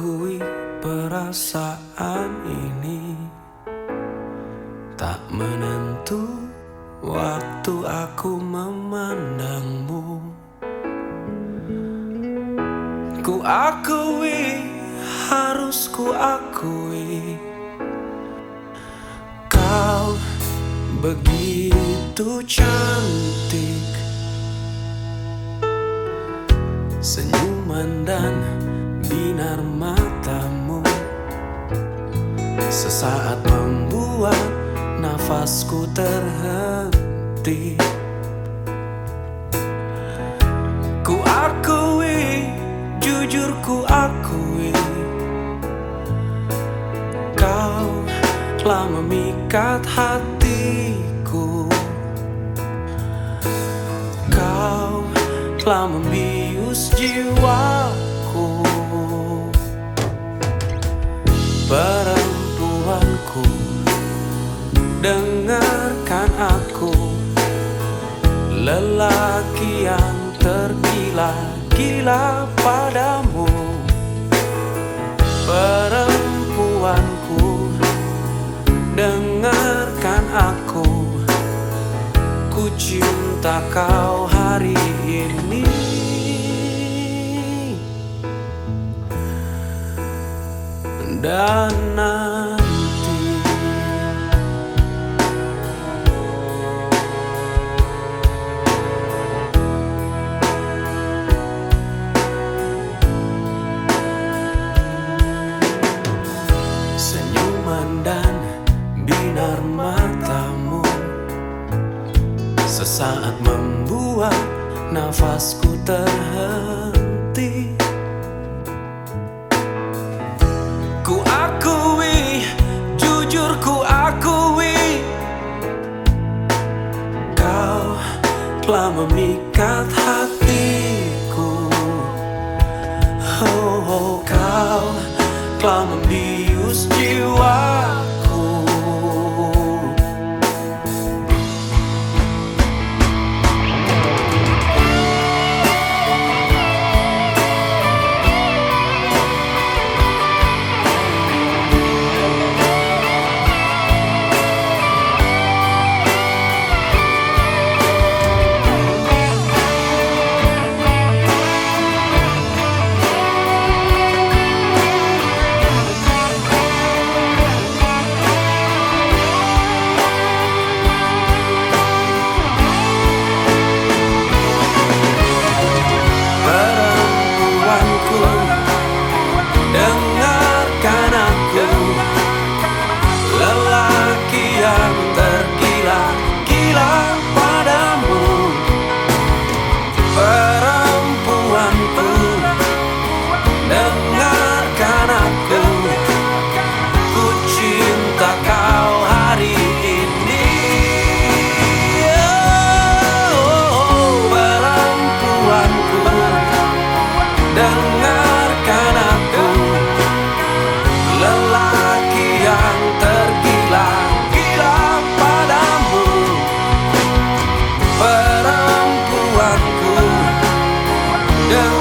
Ku akui perasaan ini. Tak menentu waktu aku memandangmu. Ku akui, harus ku akui. Kau begitu cantik. Senyuman dan binar matamu. Sesaat membuat nafasku terhenti. Ku akui, jujur ku akui Kau telah memikat hatiku. Kau telah membius jiwaku Perempuanku Dengarkan aku. Lelaki yang tergila-gila padamu. Perempuanku Dengarkan aku. Ku cinta kau hari ini Dan nanti. Senyuman dan binar matamu. Sesaat membuat nafasku terhenti telah memikat hatiku. Oh, oh kau telah membius jiwaku Dengarkan